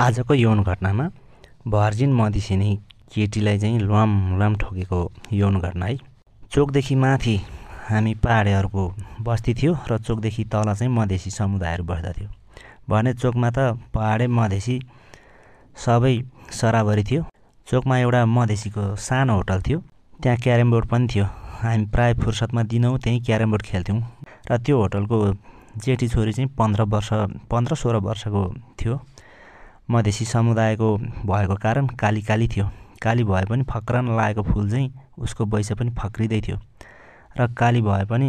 आजको यौन घटनामा भर्जिन मधेसिनी केटीलाई चाहिँ ल्वाम ल्वाम ठोकेको यौन घटना है। चोकदेखि माथि हामी पाहाडेहरूको बस्ती थियो र चोकदेखि तल चाहिँ मधेसी समुदायहरू बस्दथ्यो भने चोकमा त पहाडे मधेसी सबै सराबरी थियो। चोकमा एउटा मधेसीको सानो होटल थियो। त्यहाँ क्यारम बोर्ड पनि थियो। हामी प्रायः फुर्सदमा दिनौँ त्यहीँ क्यारम बोर्ड खेल्थ्यौँ। र त्यो होटलको जेठी छोरी चाहिँ पन्ध्र वर्ष पन्ध्र सोह्र वर्षको थियो। मधेसी समुदायको भएको कारण काली काली थियो। काली भए पनि फक्रन लागेको फुल चाहिँ उसको वैसे पनि फक्रिँदै थियो र काली भए पनि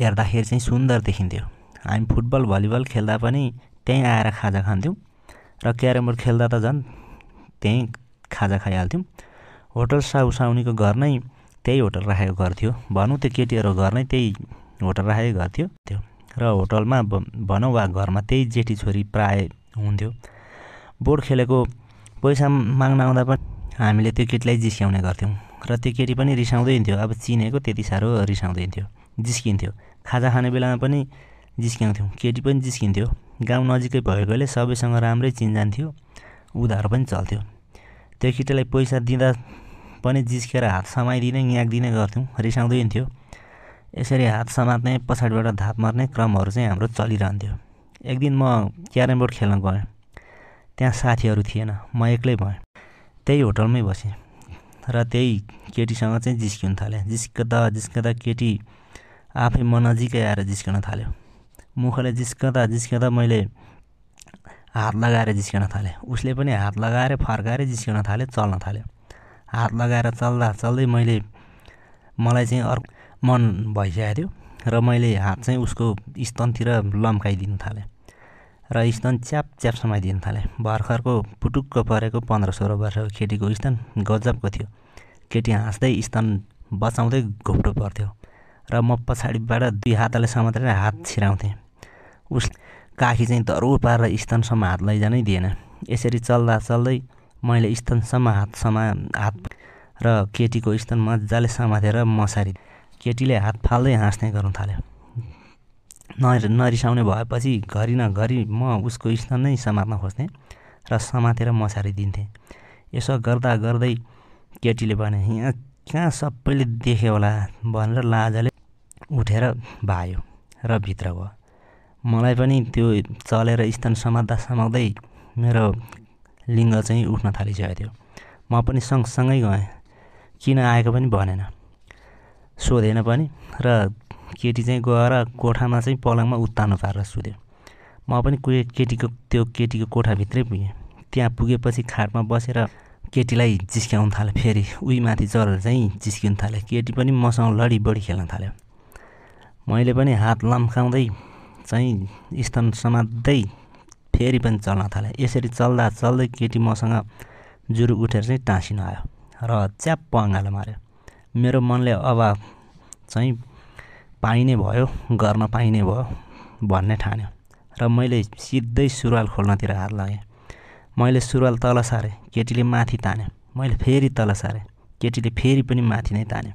हेर्दाखेरि चाहिँ सुन्दर देखिन्थ्यो। हामी फुटबल भलिबल खेल्दा पनि त्यहीँ आएर खाजा खान्थ्यौँ र क्यारम बोर्ड खेल्दा त झन् त्यहीँ खाजा खाइहाल्थ्यौँ। होटल साउ साउनीको घर नै त्यही होटल राखेको घर थियो। भनौँ त्यो केटीहरूको घर नै त्यही होटल राखेको घर थियो। त्यो र होटलमा भनौँ वा घरमा त्यही जेठी छोरी प्राय हुन्थ्यो। बोर्ड खेलेको पैसा माग्न आउँदा पनि हामीले त्यो केटीलाई जिस्क्याउने गर्थ्यौँ। र त्यो केटी पनि रिसाउँदै हिँड्थ्यो। अब चिनेको त्यति साह्रो रिसाउँदै हिँड्थ्यो। जिस्किन्थ्यो। खाजा खाने बेलामा पनि जिस्क्याउँथ्यौँ। केटी पनि जिस्किन्थ्यो। गाउँ नजिकै भएकोले सबैसँग राम्रै चिन्जान थियो उधारो पनि चल्थ्यो। त्यो केटीलाई पैसा दिँदा पनि जिस्केर हात समाइदिने याँक्दिने गर्थ्यौँ। रिसाउँदै हिँड्थ्यो। यसरी हात समात्ने पछाडिबाट धाप मार्ने क्रमहरू चाहिँ हाम्रो चलिरहन्थ्यो। एक दिन म क्यारम बोर्ड खेल्न गएँ। त्यहाँ साथीहरू थिएन। म एक्लै भएँ। त्यही होटलमै बसेँ। र त्यही केटीसँग चाहिँ जिस्किन थालेँ। जिस्कदा जिस्कदा केटी आफै म नजिकै आएर जिस्कन थाल्यो। मुखले जिस्कदा जिस्कदा मैले हात लगाएर जिस्कन थालेँ। उसले पनि हात लगाएर फर्काएर जिस्कन थाल्यो चल्न थाल्यो। हात लगाएर चल्दा चल्दै मैले मलाई चाहिँ अर्को मन भइसकेको थियो। र मैले हात चाहिँ उसको स्तनतिर लम्काइदिनु थालेँ। र स्तन च्याप च्याप समाइदिनु थालेँ। भर्खरको पुटुक्क परेको पन्ध्र सोह्र वर्षको केटीको स्तन गजबको थियो। केटी हाँस्दै स्तन बचाउँदै घोप्टो पर्थ्यो र म पछाडिबाट दुई हातले समातेर हात छिराउँथेँ। उस काखी चाहिँ धरु पारेर स्तनसम्म हात लैजानै दिएन। यसरी चल्दा चल्दै मैले स्तनसम्म हात समा हात र केटीको स्तन मजाले समातेर मसारी केटीले हात फाल्दै हाँस्ने गर्नु थाल्यो। न नरिसाउने भएपछि घरि नघरि म उसको स्तन नै समात्न खोज्थेँ र समातेर मसारी दिन्थेँ यसो गर्दा गर्दै केटीले भने यहाँ कहाँ सबैले देख्यो होला? भनेर लाजाले उठेर भायो र भित्र गयो। मलाई पनि त्यो चलेर स्तन समात्दा समाउँदै मेरो लिङ्ग चाहिँ उठ्न थालिसकेको थियो। म पनि सँगसँगै गएँ। किन आएको पनि भनेन। सोधेन पनि र केटी चाहिँ गएर कोठामा चाहिँ पलङमा उत्तानो पारेर सुत्यो। म पनि केटीको त्यो केटीको कोठाभित्रै पुगेँ। त्यहाँ पुगेपछि खाटमा बसेर केटीलाई जिस्क्याउनु थाल्यो फेरि उही माथि चढेर चाहिँ जिस्किनु थाल्यो केटी पनि मसँग लडी बढी खेल्न थाल्यो। मैले पनि हात लम्काउँदै चाहिँ स्तन समात्दै फेरि पनि चल्न थालेँ। यसरी चल्दा चल्दै केटी मसँग जुरु उठेर चाहिँ टाँसिन आयो र च्याप्प अँगालो माऱ्यो। मेरो मनले अब चाहिँ पाइने भयो गर्न पाइने भयो भन्ने ठान्यो। र मैले सिधै सुरुवाल खोल्नतिर हात लगाएँ मैले सुरुवाल तल सारेँ केटीले माथि तान्यो। मैले फेरि तल सारेँ केटीले फेरि पनि माथि नै तान्यो।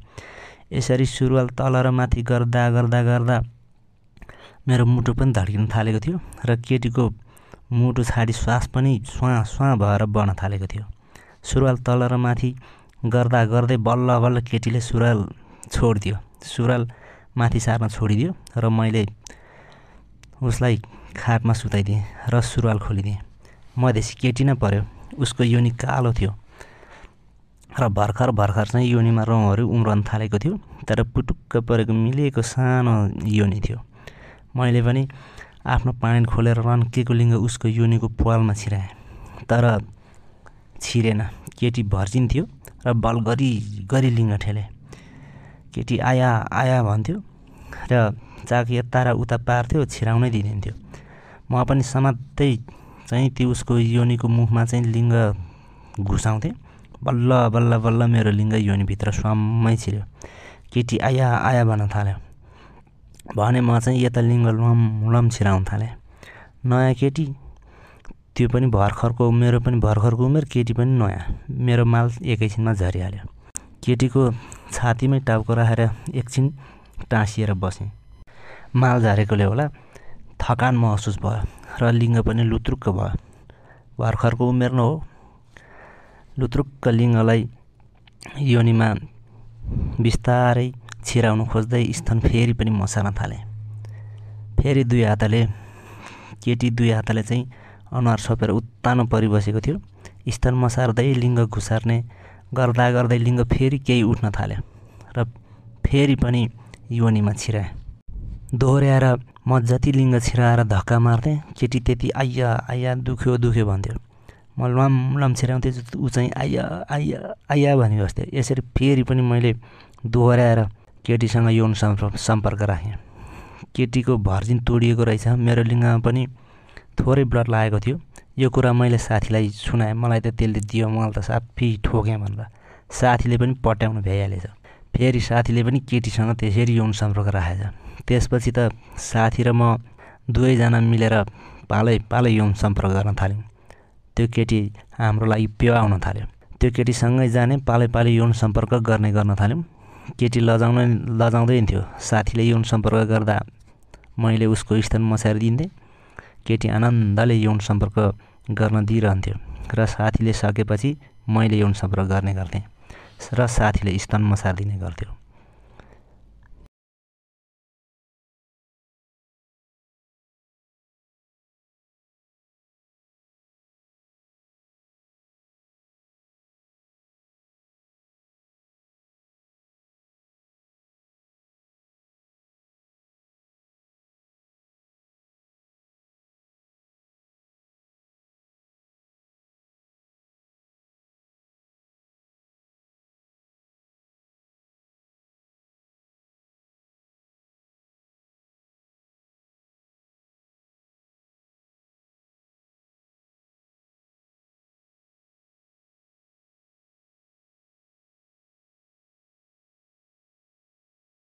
यसरी सुरुवाल तल र माथि गर्दा गर्दा गर्दा मेरो मुटु पनि धड्किन थालेको थियो र केटीको मुटु छाडी श्वास पनि स्वाँ स्वाँ भएर बढ्न थालेको थियो। सुरुवाल तल र माथि गर्दा गर्दै बल्ल बल्ल केटीले सुरुवाल छोडिदियो। सुरुवाल माथि सार्न छोडिदियो र मैले उसलाई खाटमा सुताइदिएँ र सुरुवाल खोलिदिएँ। मधेसी केटी नै पऱ्यो। उसको योनि कालो थियो र भर्खर भर्खर चाहिँ योनिमा रौँहरू उम्रन थालेको थियो तर पुटुक्क परेको मिलेको सानो योनि थियो। मैले पनि आफ्नो पानी खोलेर रन्केको लिङ्ग उसको योनिको पालमा छिराएँ तर छिरेन। केटी भर्जिन थियो र बल गरी गरी लिङ्ग ठेले। केटी आया आया भन्थ्यो र चाक यता र उता पार्थ्यो छिराउनै दिँदैन्थ्यो। म पनि समात्दै चाहिँ त्यो उसको योनिको मुखमा चाहिँ लिङ्ग घुसाउँथेँ। बल्ल बल्ल बल्ल मेरो लिङ्ग योनिभित्र स्वाम्मै छिर्यो केटी आया आया भन्न थाल्यो। भने म चाहिँ यता लिङ्ग लम लम छिराउन थालेँ। नयाँ केटी? त्यो पनि भर्खरको मेरो पनि भर्खरको उमेर केटी पनि नयाँ। मेरो माल एकैछिनमा झरिहाल्यो। केटीको छातीमै टाउको राखेर एकछिन टाँसिएर बसेँ। माल झरेकोले होला थकान महसुस भयो र लिङ्ग पनि लुत्रुक्क भयो। भर्खरको उमेर हो। लुत्रुक्क लिङ्गलाई योनिमा बिस्तारै छिराउनु खोज्दै स्तन फेरि पनि मसार्न थाले। फेरि दुई हातले केटी दुई हातले चाहिँ अनुहार छोपेर उत्तानो परिबसेको थियो। स्तन मसार्दै लिङ्ग घुसार्ने गर्दा गर्दै लिङ्ग फेरि केही उठ्न थाल्यो र फेरि पनि योनीमा छिराए दोहोऱ्याएर म जति लिङ्ग छिराएर धक्का मार्थेँ केटी त्यति आइया आइया दुख्यो दुख्यो भन्थ्यो। म लम लम छिराउँथेँ ऊ चाहिँ आइया आइया आइया भनी बस्थ्यो यसरी फेरि पनि मैले दोहोऱ्याएर केटीसँग यौन सम्पर्क राखेँ। केटीको भर्जिन तोडिएको रहेछ। मेरो लिङ्गमा पनि थोरै ब्लड लागेको थियो। यो कुरा मैले साथीलाई सुनाएँ। मलाई त त्यसले दियो मलाई त साफी ठोकेँ भनेर साथीले पनि पट्याउनु भ्याइहालेछ। फेरि साथीले पनि केटीसँग त्यसरी यौन सम्पर्क राखेछ। त्यसपछि त साथी र म दुवैजना मिलेर पालै पालै यौन सम्पर्क गर्न थाल्यौँ। त्यो केटी हाम्रो लागि पेवा आउन थाल्यो। त्यो केटीसँगै जाने पालै पालै यौन सम्पर्क गर्ने गर्न थाल्यौँ। केटी लजाउन लजाउँदै थियो साथीले यौन सम्पर्क गर्दा मैले उसको स्तन मसारिदिन्थेँ केटी आनन्दले यौन सम्पर्क गर्न दिइरहन्थ्यो र साथीले सकेपछि मैले यौन सम्पर्क गर्ने गर्थेँ। र साथीले स्तन मसारिदिने गर्थ्यो।